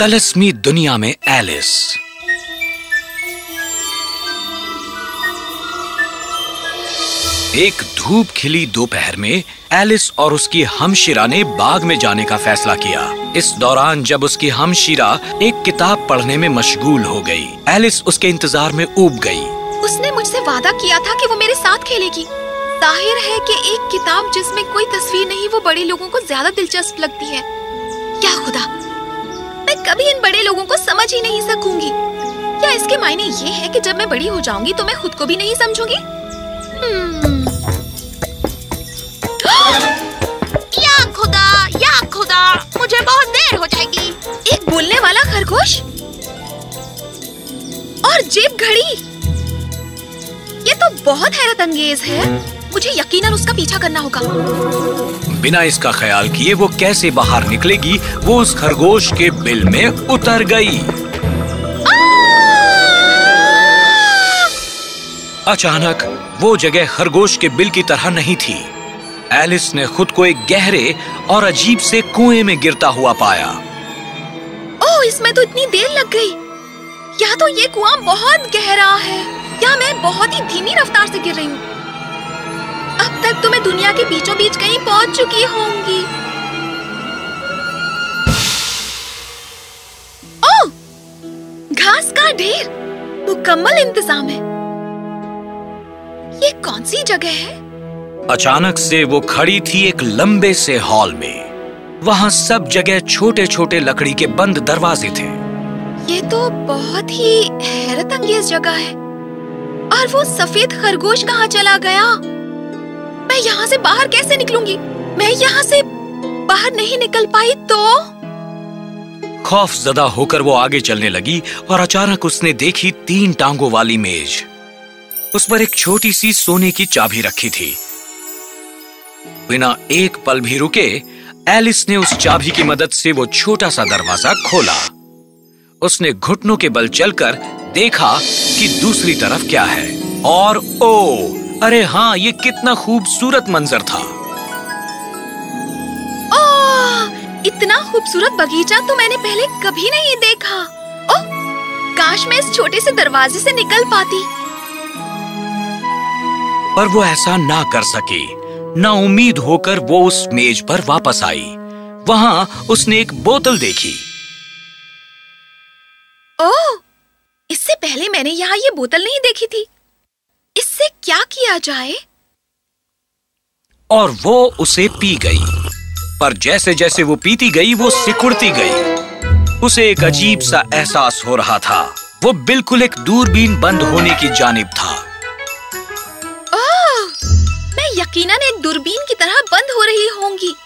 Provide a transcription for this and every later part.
तलस्मी दुनिया में एलिस। एक धूप खिली दोपहर में, एलिस और उसकी हमशिरा ने बाग में जाने का फैसला किया। इस दौरान जब उसकी हमशिरा एक किताब पढ़ने में मशगूल हो गई, एलिस उसके इंतज़ार में ऊब गई। उसने मुझसे वादा किया था कि वो मेरे साथ खेलेगी। ज़ाहिर है कि एक किताब जिसमें कोई तस्वीर नहीं, वो बड़े लोगों को ज़्यादा दिलचस्प लगती है। क्या खुदा? कभी इन बड़े लोगों को समझ ही नहीं सकूँगी। क्या इसके मायने ये है कि जब मैं बड़ी हो जाऊँगी तो मैं खुद को भी नहीं समझूँगी? हम्म। या खुदा या खुदा मुझे बहुत देर हो जाएगी। एक बोलने वाला खरगोश? और जेब घड़ी? ये तो बहुत हैरत अंगेज है। मुझे यकीनन उसका पीछा करना होगा। बिना इसका ख्याल किए वो कैसे बाहर निकलेगी वो उस खरगोश के बिल में उतर गई। अचानक वो जगह खरगोश के बिल की तरह नहीं थी। एलिस ने खुद को एक गहरे और अजीब से कुएँ में गिरता हुआ पाया। ओह इसमें तो इतनी देर लग गई। या तो ये कुआँ बहुत गहरा है या मैं बहुत ही धीमी रफ्तार से गिर रही हूँ। अब तक तो मैं दुनिया के बीचों बीच कहीं पहुँच चुकी होंगी। ओह घास का ढेर! मुकम्मल इंतज़ाम है। ये कौन सी जगह है? अचानक से वो खड़ी थी एक लंबे से हॉल में। वहाँ सब जगह छोटे छोटे लकड़ी के बंद दरवाजे थे। ये तो बहुत ही हैरत अंगेज जगह है। और वो सफ़ेद खरगोश कहाँ चला गया? मैं यहाँ से बाहर कैसे निकलूँगी? मैं यहाँ से बाहर नहीं निकल पाई तो? खौफ जदा होकर वो आगे चलने लगी और अचानक उसने देखी तीन टांगों वाली मेज। उस पर एक छोटी सी सोने की चाबी रखी थी। बिना एक पल भी रुके, एलिस ने उस चाबी की मदद से वो छोटा सा दरवाज़ा खोला। उसने घुटनों के बल चलकर देखा कि दूसरी तरफ़ क्या है। और ओ अरे हाँ ये कितना खूबसूरत मंजर था। ओह इतना खूबसूरत बगीचा तो मैंने पहले कभी नहीं देखा। ओह काश मैं इस छोटे से दरवाजे से निकल पाती। पर वो ऐसा ना कर सकी। ना उम्मीद होकर वो उस मेज पर वापस आई। वहाँ उसने एक बोतल देखी। ओह इससे पहले मैंने यहाँ ये बोतल नहीं देखी थी। इससे क्या किया जाए? और वो उसे पी गई। पर जैसे जैसे वो पीती गई वो सिकुड़ती गई। उसे एक अजीब सा एहसास हो रहा था। वो बिल्कुल एक दूरबीन बंद होने की जानिब था। ओह! मैं यकीनन एक दूरबीन की तरह बंद हो रही होंगी।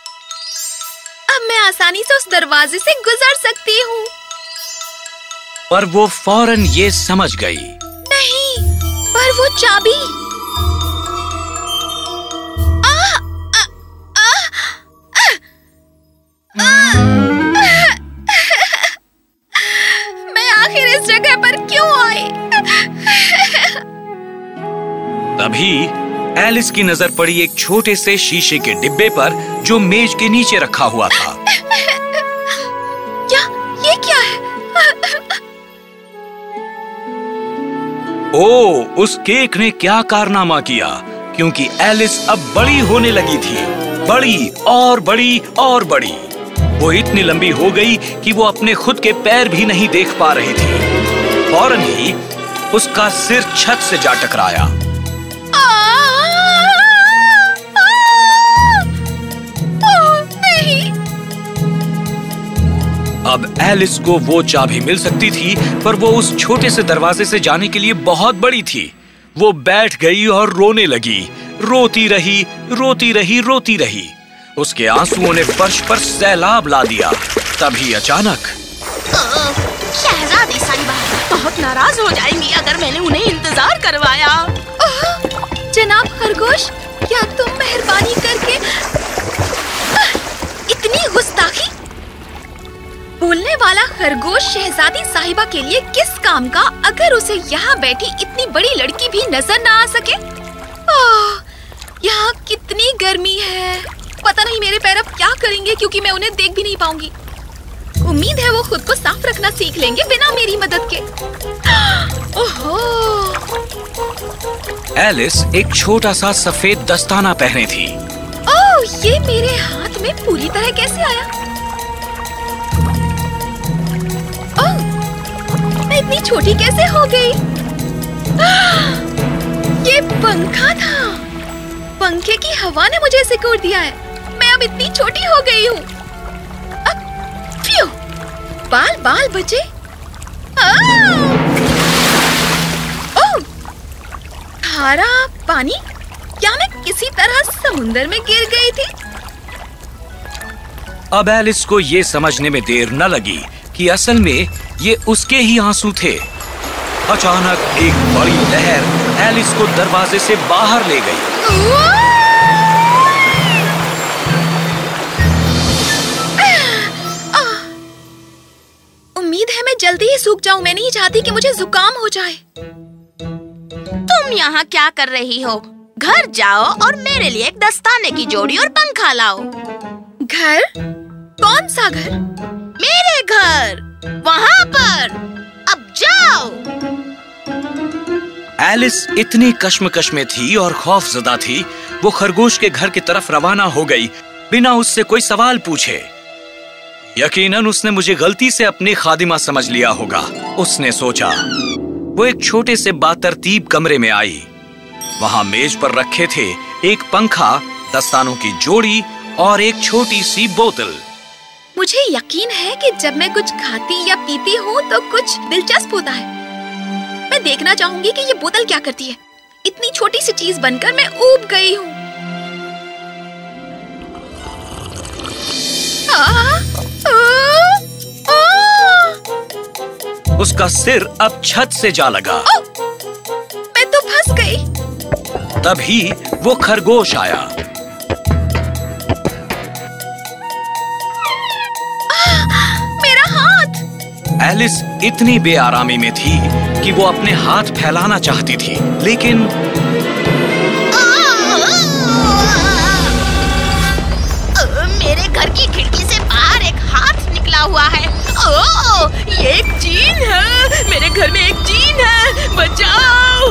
अब मैं आसानी से उस दरवाजे से गुजर सकती हूँ। पर वो फ़ौरन ये समझ गई। नहीं! पर वो चाबी। आ, आ, आ, आ, आ, मैं आखिर इस जगह पर क्यों आई? तभी एलिस की नज़र पड़ी एक छोटे से शीशे के डिब्बे पर जो मेज के नीचे रखा हुआ था। ओ, उस केक ने क्या कारनामा किया? क्योंकि एलिस अब बड़ी होने लगी थी। बड़ी और बड़ी और बड़ी। वो इतनी लंबी हो गई कि वो अपने खुद के पैर भी नहीं देख पा रही थी। फ़ौरन ही उसका सिर छत से जा टकराया। अब एलिस को वो चाबी मिल सकती थी पर वो उस छोटे से दरवाजे से जाने के लिए बहुत बड़ी थी। वो बैठ गई और रोने लगी। रोती रही रोती रही रोती रही। उसके आंसुओं ने फर्श पर सैलाब ला दिया। तभी अचानक शहजादी साहिबा बहुत नाराज़ हो जाएँगी अगर मैंने उन्हें इंतज़ार करवाया। जनाब खरगोश क्या तुम मेहरबानी करके इतनी गुस्ताखी बोलने वाला खरगोश शहजादी साहिबा के लिए किस काम का अगर उसे यहाँ बैठी इतनी बड़ी लड़की भी नज़र ना आ सके? ओह, यहाँ कितनी गर्मी है। पता नहीं मेरे पैर अब क्या करेंगे क्योंकि मैं उन्हें देख भी नहीं पाऊँगी। उम्मीद है वो खुद को साफ़ रखना सीख लेंगे बिना मेरी मदद के। ओहो! एलिस एक छोटा सा सफ़ेद दस्ताना पहने थी। ओह ये मेरे हाथ में पूरी तरह कैसे आया? इतनी छोटी कैसे हो गई? ये पंखा था। पंखे की हवा ने मुझे सिकोड़ दिया है। मैं अब इतनी छोटी हो गई हूँ। बाल बाल बचे। खारा पानी? क्या मैं किसी तरह समुंदर में गिर गई थी? अब एलिस को ये समझने में देर न लगी कि असल में ये उसके ही आँसू थे। अचानक एक बड़ी लहर एलिस को दरवाजे से बाहर ले गई। उम्मीद है मैं जल्दी ही सूख जाऊँ। मैं नहीं चाहती कि मुझे जुकाम हो जाए। तुम यहाँ क्या कर रही हो? घर जाओ और मेरे लिए एक दस्ताने की जोड़ी और पंखा लाओ। घर? कौन सा घर? मेरे घर! वहाँ पर। अब जाओ। एलिस इतनी कश्मकश में थी और खौफजदा थी, वो खरगोश के घर की तरफ़ रवाना हो गई, बिना उससे कोई सवाल पूछे। यकीनन उसने मुझे गलती से अपनी खादिमा समझ लिया होगा, उसने सोचा। वो एक छोटे से बातरतीब कमरे में आई। वहाँ मेज पर रखे थे एक पंखा, दस्तानों की जोड़ी और एक छोटी सी बोतल। मुझे यकीन है कि जब मैं कुछ खाती या पीती हूँ तो कुछ दिलचस्प होता है। मैं देखना चाहूँगी कि ये बोतल क्या करती है। इतनी छोटी सी चीज़ बनकर मैं ऊब गई हूँ। उसका सिर अब छत से जा लगा। ओ, मैं तो फंस गई। तभी वो खरगोश आया। एलिस इतनी बेआरामी में थी कि वो अपने हाथ फैलाना चाहती थी लेकिन मेरे घर की खिड़की से बाहर एक हाथ निकला हुआ है। ओ, ये एक जीन है। मेरे घर में एक जीन है। बचाओ।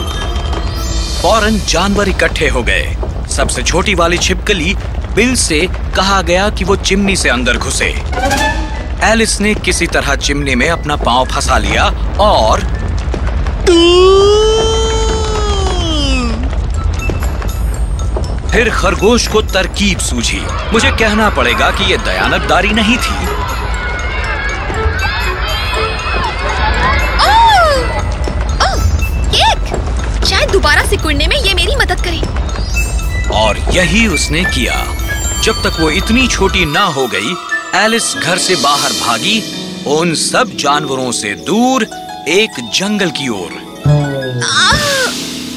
फ़ौरन जानवर इकट्ठे हो गए। सबसे छोटी वाली छिपकली बिल से कहा गया कि वो चिमनी से अंदर घुसे। एलिस ने किसी तरह चिमनी में अपना पाँव फंसा लिया और फिर खरगोश को तरकीब सूझी मुझे कहना पड़ेगा कि ये दयानतदारी नहीं थी! केक! शायद दोबारा सिकुड़ने में ये मेरी मदद करे और यही उसने किया जब तक वो इतनी छोटी ना हो गई एलिस घर से बाहर भागी उन सब जानवरों से दूर एक जंगल की ओर।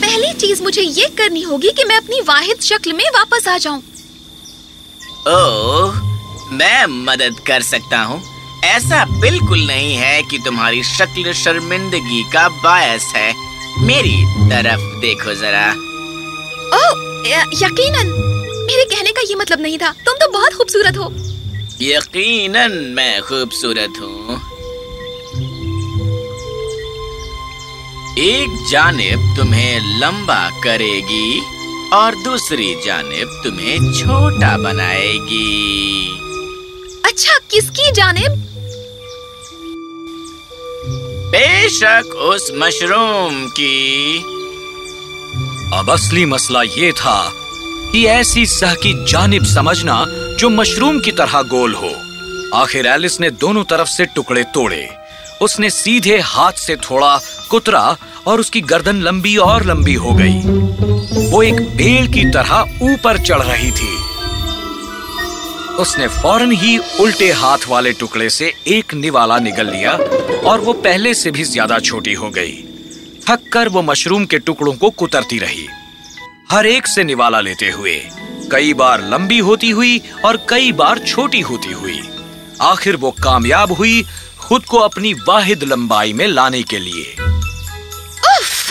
पहली चीज़ मुझे ये करनी होगी कि मैं अपनी वाहिद शक्ल में वापस आ जाऊँ। ओह मैं मदद कर सकता हूँ। ऐसा बिल्कुल नहीं है कि तुम्हारी शक्ल शर्मिंदगी का बायस है। मेरी तरफ़ देखो जरा। ओह य- यकीनन मेरे कहने का ये मतलब नहीं था। तुम तो बहुत खूबसूरत हो। यकीनन मैं खूबसूरत हूँ। एक जानब तुम्हें लंबा करेगी और दूसरी जानब तुम्हें छोटा बनाएगी। अच्छा किसकी जानिब? बेशक उस मशरूम की। अब असली मसला ये था कि ऐसी सह की जानिब समझना जो मशरूम की तरह गोल हो। आखिर एलिस ने दोनों तरफ़ से टुकड़े तोड़े। उसने सीधे हाथ से थोड़ा कुतरा और उसकी गर्दन लंबी और लंबी हो गई। वो एक बेल की तरह ऊपर चढ़ रही थी। उसने फ़ौरन ही उल्टे हाथ वाले टुकड़े से एक निवाला निगल लिया और वो पहले से भी ज़्यादा छोटी हो गई। थक कर वो मशरूम के टुकड़ों को कुतरती रही। हर एक से निवाला लेते हुए। कई बार लंबी होती हुई और कई बार छोटी होती हुई। आखिर वो कामयाब हुई खुद को अपनी वाहिद लंबाई में लाने के लिए। उफ!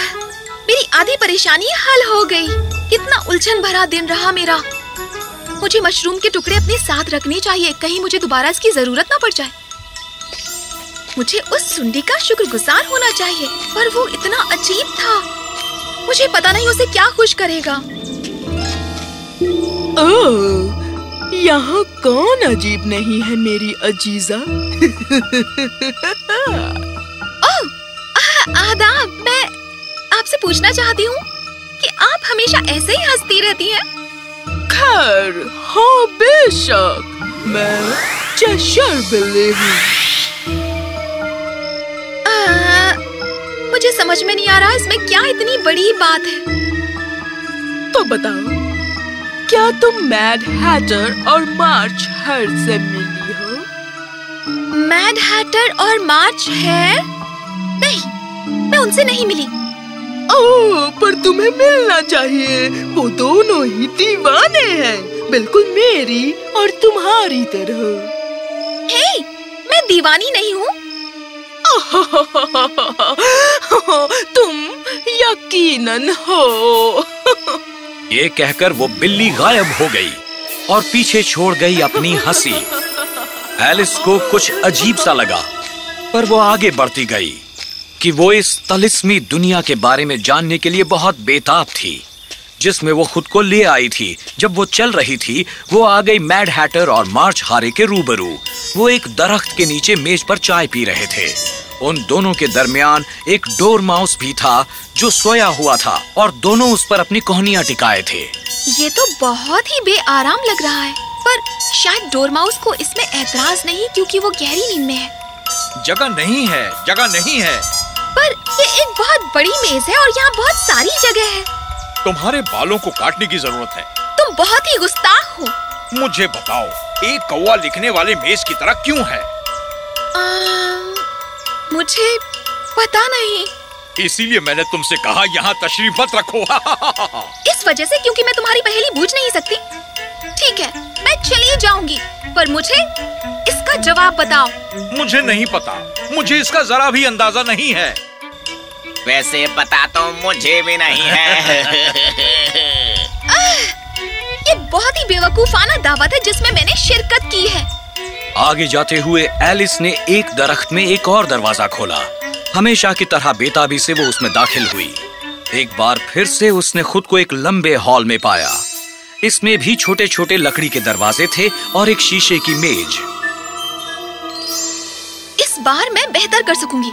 मेरी आधी परेशानी हल हो गई। कितना उलझन भरा दिन रहा मेरा। मुझे मशरूम के टुकड़े अपने साथ रखने चाहिए। कहीं मुझे दोबारा इसकी ज़रूरत ना पड़ जाए। मुझे उस सुंडी का शुक्रगुजार होना चाहिए, पर वो इतना अजीब था। मुझे पता नहीं उसे क्या खुश करेगा। ओह, यहाँ कौन अजीब नहीं है मेरी अजीजा? ओह आ- आदाब मैं आपसे पूछना चाहती हूँ कि आप हमेशा ऐसे ही हंसती रहती हैं? खैर हाँ बेशक मैं चेशर बिल्ली हूँ। मुझे समझ में नहीं आ रहा इसमें क्या इतनी बड़ी बात है। तो बताओ क्या तुम मैड हैटर और मार्च हर से मिली हो? मैड हैटर और मार्च है? नहीं मैं उनसे नहीं मिली। ओह पर तुम्हें मिलना चाहिए। वो दोनों ही दीवाने हैं। बिल्कुल मेरी और तुम्हारी तरह। हे मैं दीवानी नहीं हूँ। तुम यकीनन हो। ये कहकर वो बिल्ली गायब हो गई और पीछे छोड़ गई अपनी हँसी। एलिस को कुछ अजीब सा लगा, पर वो आगे बढ़ती गई कि वो इस तलिस्मी दुनिया के बारे में जानने के लिए बहुत बेताब थी, जिसमें वो खुद को ले आई थी। जब वो चल रही थी, वो आ गई मैड हैटर और मार्च हारे के रूबरू। वो एक दरख्त के नीचे मेज पर चाय पी रहे थे। उन दोनों के दरमियान एक डोर माउस भी था जो सोया हुआ था और दोनों उस पर अपनी कोहनियाँ टिकाए थे। ये तो बहुत ही बेआराम लग रहा है पर शायद डोरमाउस को इसमें ऐतराज नहीं क्योंकि वो गहरी नींद में है। जगह नहीं है जगह नहीं है। पर ये एक बहुत बड़ी मेज है और यहाँ बहुत सारी जगह है। तुम्हारे बालों को काटने की ज़रूरत है। तुम बहुत ही गुस्ताख हो। मुझे बताओ एक कौवा लिखने वाले मेज की तरह क्यों है? आम, मुझे पता नहीं। इसीलिए मैंने तुमसे कहा यहाँ तशरीफ़ मत रखो। इस वजह से क्योंकि मैं तुम्हारी पहेली बूझ नहीं सकती। ठीक है मैं चली जाऊँगी पर मुझे इसका जवाब बताओ। मुझे नहीं पता। मुझे इसका जरा भी अंदाज़ा नहीं है। वैसे पता तो मुझे भी नहीं है। आ, ये बहुत ही बेवकूफाना दावत है जिसमें मैंने शिरकत की है। आगे जाते हुए एलिस ने एक दरख्त में एक और दरवाज़ा खोला। हमेशा की तरह बेताबी से वो उसमें दाखिल हुई। एक बार फिर से उसने खुद को एक लंबे हॉल में पाया। इसमें भी छोटे छोटे लकड़ी के दरवाजे थे और एक शीशे की मेज। इस बार मैं बेहतर कर सकूँगी।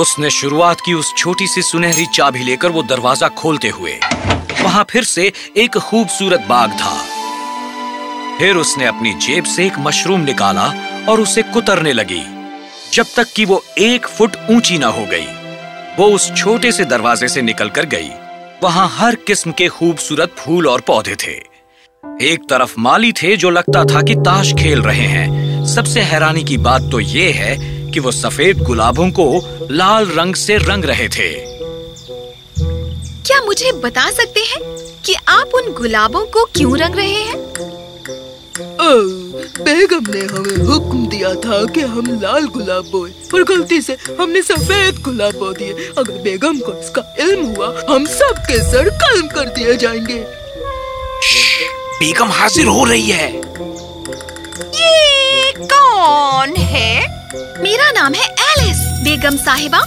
उसने शुरुआत की उस छोटी सी सुनहरी चाबी लेकर वो दरवाज़ा खोलते हुए। वहाँ फिर से एक खूबसूरत बाग था। फिर उसने अपनी जेब से एक मशरूम निकाला और उसे कुतरने लगी, जब तक कि वो एक फुट ऊँची ना हो गई। वो उस छोटे से दरवाजे से निकलकर गई। वहाँ हर किस्म के खूबसूरत फूल और पौधे थे। एक तरफ़ माली थे जो लगता था कि ताश खेल रहे हैं। सबसे हैरानी की बात तो ये है कि वो सफ़ेद गुलाबों को लाल रंग से रंग रहे थे। क्या मुझे बता सकते हैं कि आप उन गुलाबों को क्यों रंग रहे हैं? बेगम ने हमें हुक्म दिया था कि हम लाल गुलाब बोए। और गलती से हमने सफ़ेद गुलाब बो दिए। अगर बेगम को इसका इल्म हुआ हम सब के सर कलम कर दिए जाएँगे। बेगम हाजिर हो रही है। ये कौन है? मेरा नाम है एलिस बेगम साहिबा।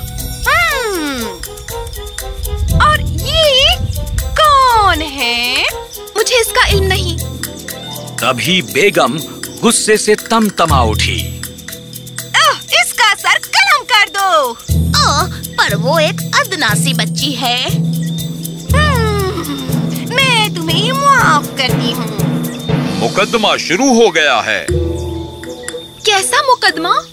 हम्म, और ये कौन है? मुझे इसका इल्म नहीं। तभी बेगम गुस्से से तमतमा उठी। ओह, इसका सर कलम कर दो। ओह, पर वो एक अदनासी बच्ची है। हम्म, मैं तुम्हें माफ़ करती हूँ। मुकदमा शुरू हो गया है। कैसा मुकदमा?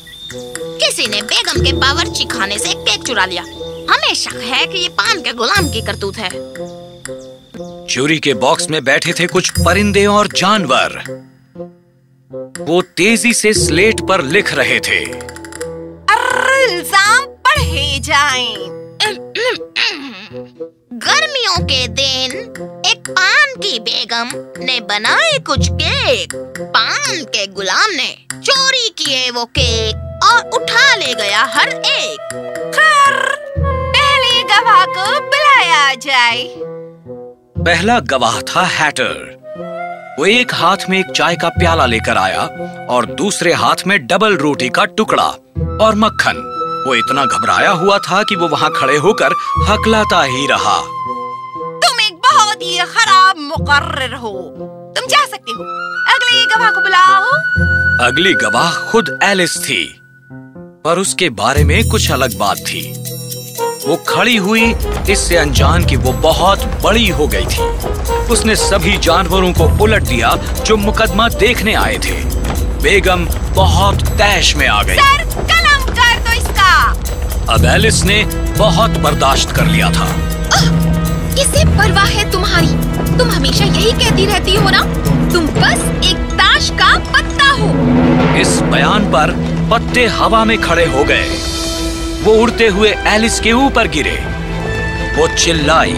किसी ने बेगम के बावर्ची खाने से केक चुरा लिया। हमें शक है कि ये पान के गुलाम की करतूत है। चोरी के बॉक्स में बैठे थे कुछ परिंदे और जानवर। वो तेज़ी से स्लेट पर लिख रहे थे। इल्ज़ाम पढ़े जाएँ। गर्मियों के दिन एक पान की बेगम ने बनाए कुछ केक। पान के गुलाम ने चोरी किए वो केक और उठा ले गया हर एक। खैर पहले गवाह को बुलाया जाए। पहला गवाह था हैटर। वो एक हाथ में एक चाय का प्याला लेकर आया और दूसरे हाथ में डबल रोटी का टुकड़ा और मक्खन। वो इतना घबराया हुआ था कि वो वहाँ खड़े होकर हकलाता ही रहा। तुम एक बहुत ही खराब मुकर्र हो। तुम जा सकते हो। अगले गवाह को बुलाओ। अगली गवाह खुद एलिस थी पर उसके बारे में कुछ अलग बात थी। वो खड़ी हुई इससे अनजान कि वो बहुत बड़ी हो गई थी। उसने सभी जानवरों को उलट दिया जो मुकदमा देखने आए थे। बेगम बहुत तैश में आ गई। सर कलम कर दो इसका। अब एलिस ने बहुत बर्दाश्त कर लिया था। किसे परवाह है तुम्हारी। तुम हमेशा यही कहती रहती हो ना? तुम बस एक ताश का पत्ता हो। इस बयान पर पत्ते हवा में खड़े हो गए। वो उड़ते हुए एलिस के ऊपर गिरे। वो चिल्लाई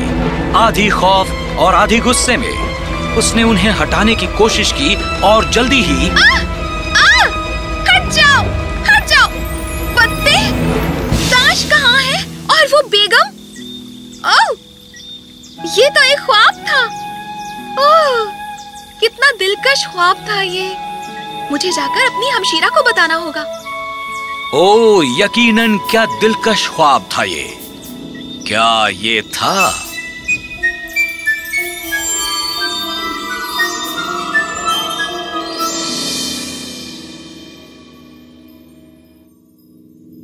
आधी खौफ और आधी गुस्से में। उसने उन्हें हटाने की कोशिश की और जल्दी ही आ, आ, हट जाओ! हट जाओ! पत्ते ताश कहाँ है और वो बेगम? ये तो एक ख्वाब था। ओह कितना दिलकश ख्वाब था ये। मुझे जाकर अपनी हमशीरा को बताना होगा। ओ यकीनन क्या दिलकश ख्वाब था ये। क्या ये था?